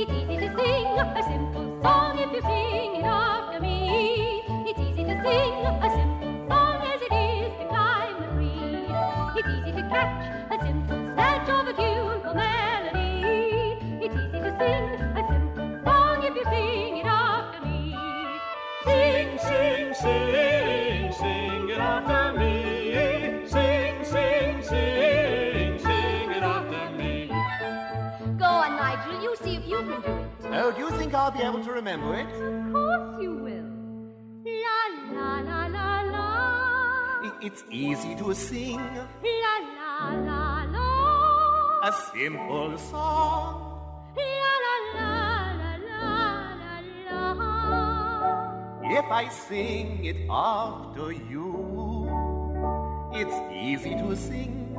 It's easy to sing a simple song if you sing It's easy to catch a simple snatch of a tuneful melody. It's easy to sing a simple song if you sing it after me. Sing, sing, sing, sing it after me. Sing, sing, sing, sing it after me. Go on, Nigel. You see if you can do it. Oh, do you think I'll be able to remember it? Of course you will. La la It's easy to sing La la la la. a simple song. La la la la la la. If I sing it after you, it's easy to sing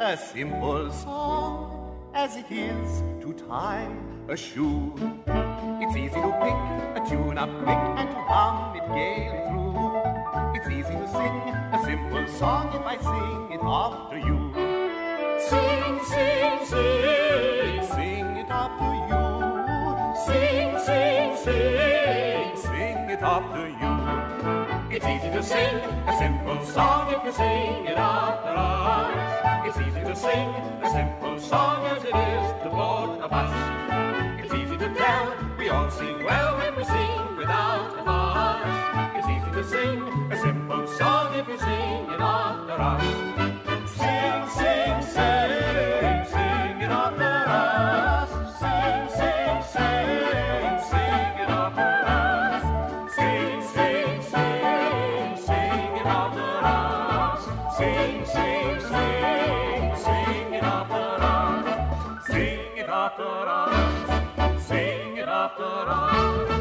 a simple song as it is to tie a shoe. It's easy to pick a tune up quick and to hum it gaily through. It's easy to sing a simple song if I sing it after you. Sing, sing, sing, sing it after you. Sing, sing, sing, sing it after you. It's easy to sing a simple song if you sing it after us. It's easy to sing a simple song as it is to board a bus. It's easy to tell we all sing well Sing it after us. Sing it after us. Sing it after us.